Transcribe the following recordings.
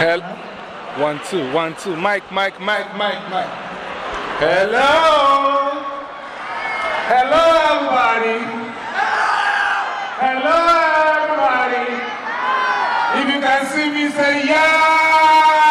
Hell. One, two, one, two. Mike, Mike, Mike, Mike, Mike. Hello. Hello, everybody. Hello, everybody. If you can see me, say yeah.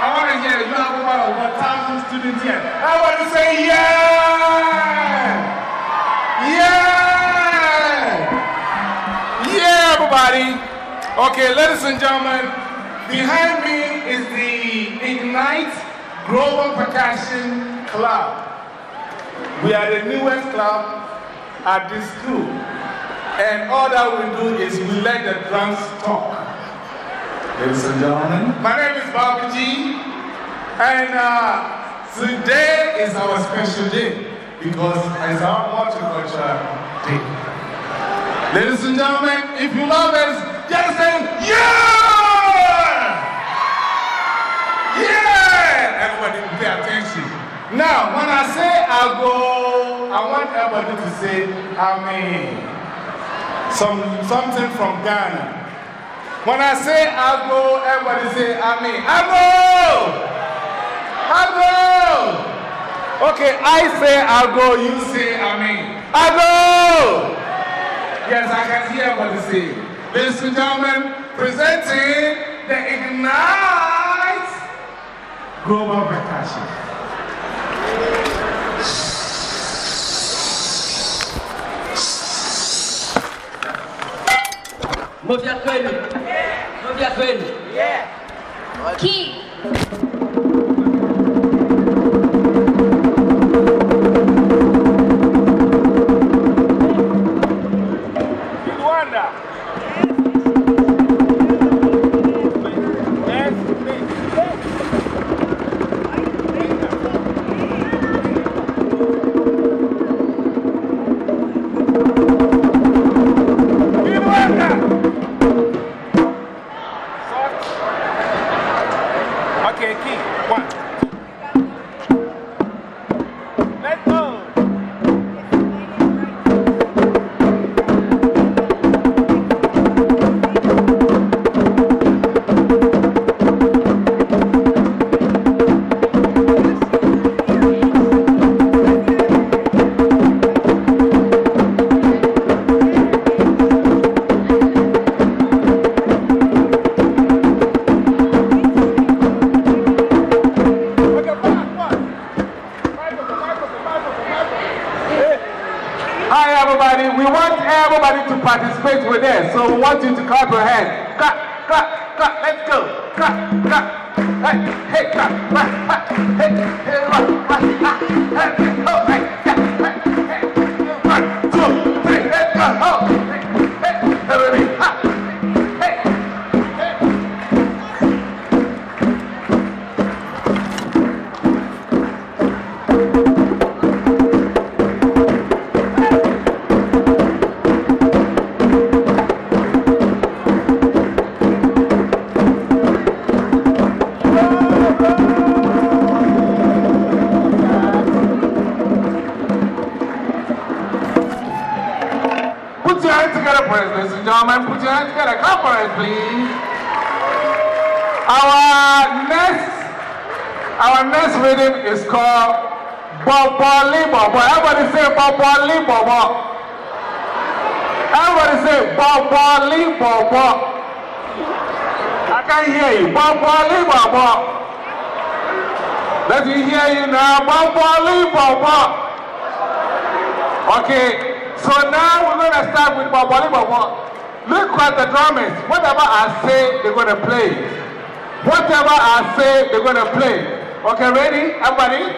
I want to hear you have over thousand students here. I want to say yeah. Okay, ladies and gentlemen, behind me is the Ignite Global Percussion Club. We are the newest club at this school. And all that we do is we let the drums talk. Ladies and gentlemen, my name is Bobby G. And uh, today is our special day because it's our multicultural day. Ladies and gentlemen, if you love us, just say, yeah! Yeah! Everybody pay attention. Now, when I say I go, I want everybody to say, Amen. Some, something from Ghana. When I say I go, everybody say, Amen. I go! I go! Okay, I say I go, you say Amen. I go! Yes, I can hear everybody say. Ladies and gentlemen, presenting the Ignite Global Percussion. Movia kwenu. Movia kwenu. Key. Okay, participate with us. So we want you to clap your hands. Clap, clap, clap. Let's go. Clap, clap. Hey, hey, clap. clap, clap. Hey, hey, clap, clap. Ah, hey, hey, oh, hey, yeah, hey, hey. One, two, three, let's go. Oh, hey, hey, Put your hands together, please, ladies and gentlemen. Put your hands together. Clap for us, please. Our next, our next rhythm is called Bobo. Everybody say Bobo. Everybody say Bobo. I can't hear you. Bobo. Let me hear you now. Boboli Bobo. Okay, so now we're to start with Boboli Bobo. Look at the drummers. Whatever I say, they're to play. Whatever I say, they're to play. Okay, ready? Everybody?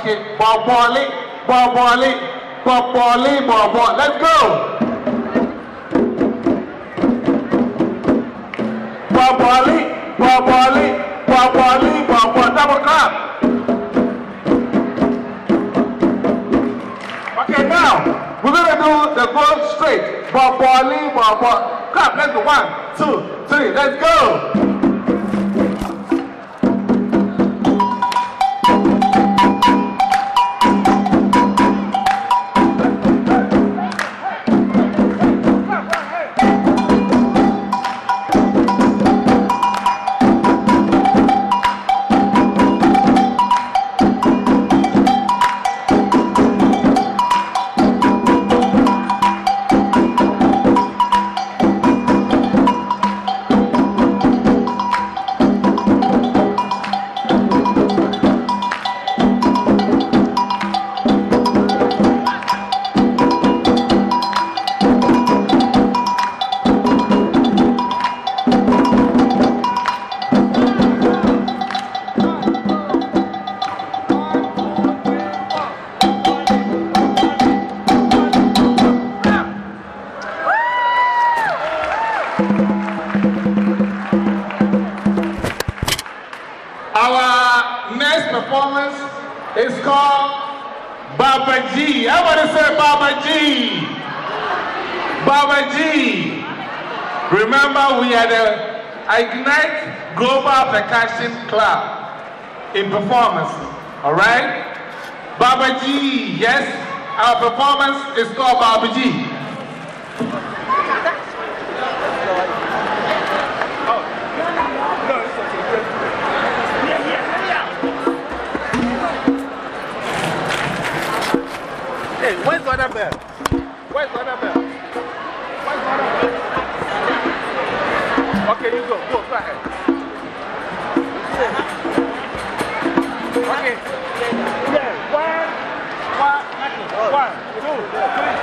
Okay, Boboli, Boboli, Boboli, Bobo. Let's go. Boboli, Bobo. Double clap. Okay, now we're gonna do the go straight. Boboli, Bobo. Clap. Let's go. One, two, three. Let's go. Baba G. Baba G. Remember, we are the Ignite Global Percussion Club in performance. All right? Baba G. Yes, our performance is called Baba G. Annabelle? Where's Annabelle? Where's Annabelle? Okay, you go. Go, go ahead. Okay. Yeah, one, one, one, two, three.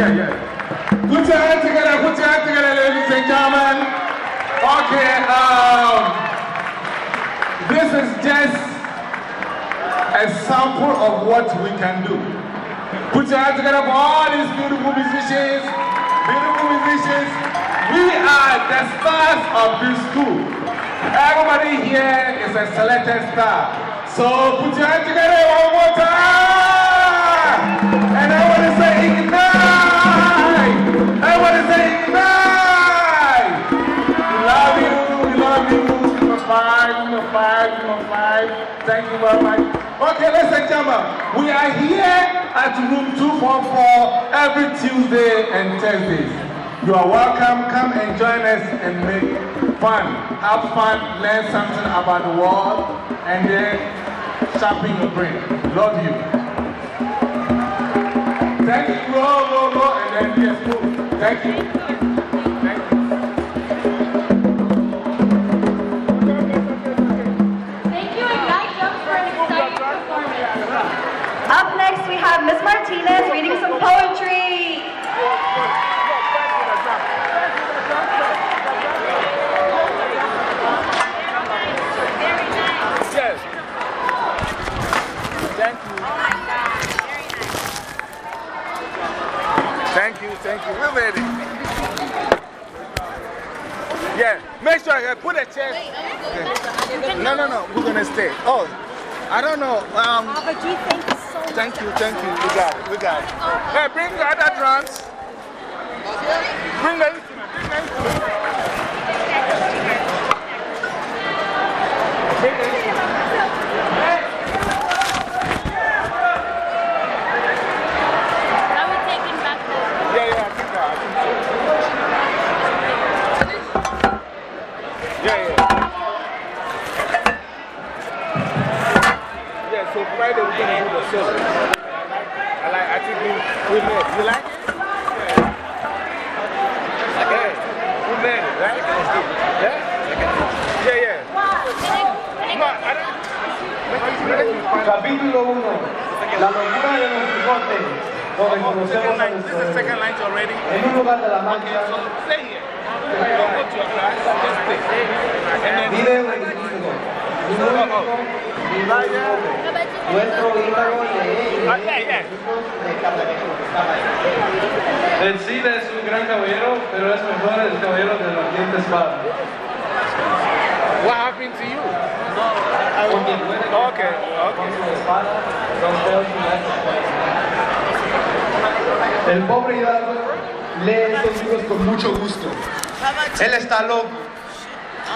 Yeah, yeah. Put your hands together, put your hands together, ladies and gentlemen. Okay, um, this is just a sample of what we can do. Put your hands together for all these beautiful musicians, beautiful musicians. We are the stars of this school. Everybody here is a selected star. So put your hands together one more time. And I want to say ignite. I want to say ignite. We love you. We love you. Number five, number five, number five. Thank you very much. Okay, ladies and gentlemen, we are here at room 244 every Tuesday and Thursdays. You are welcome. Come and join us and make fun. Have fun, learn something about the world, and then sharpen your brain. Love you. Thank you. Roll, roll, roll, and then yes, move. Thank you. Thank you. We made it. Yeah, make sure I put a chair. Okay. No, no, no, we're going to stay. Oh, I don't know. Um, thank you so much. thank you, thank you. We got it, we got it. Hey, bring the other drums. Bring the instrument, bring the instrument. understand it, right? Yeah? Yeah, yeah. Capítulo 1. La locura de los bigotes. Donde conocemos a En un lugar de la magia. Vive un individuo. Un único. Nuestro hígado de que. El Cid es un gran caballero, pero es mejor el caballero de la ardiente espada. What happened to you? Porque puede Okay, con okay. su espada romper su lanza. El pobre Hidalgo lee estos libros con mucho gusto. Él está loco.